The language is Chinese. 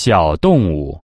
小动物。